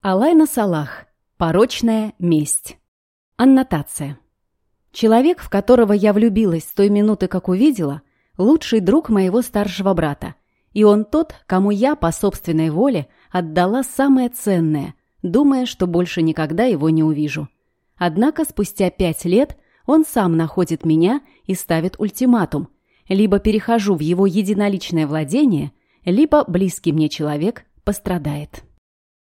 Алайна Салах. Порочная месть. Аннотация. Человек, в которого я влюбилась с той минуты, как увидела, лучший друг моего старшего брата. И он тот, кому я, по собственной воле, отдала самое ценное, думая, что больше никогда его не увижу. Однако спустя пять лет он сам находит меня и ставит ультиматум. Либо перехожу в его единоличное владение, либо близкий мне человек пострадает.